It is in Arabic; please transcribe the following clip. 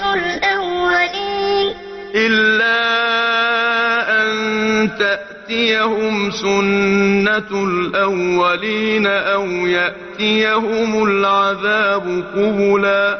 الأولين. إلا أن تأتيهم سنة الأولين أو يأتيهم العذاب قبلا.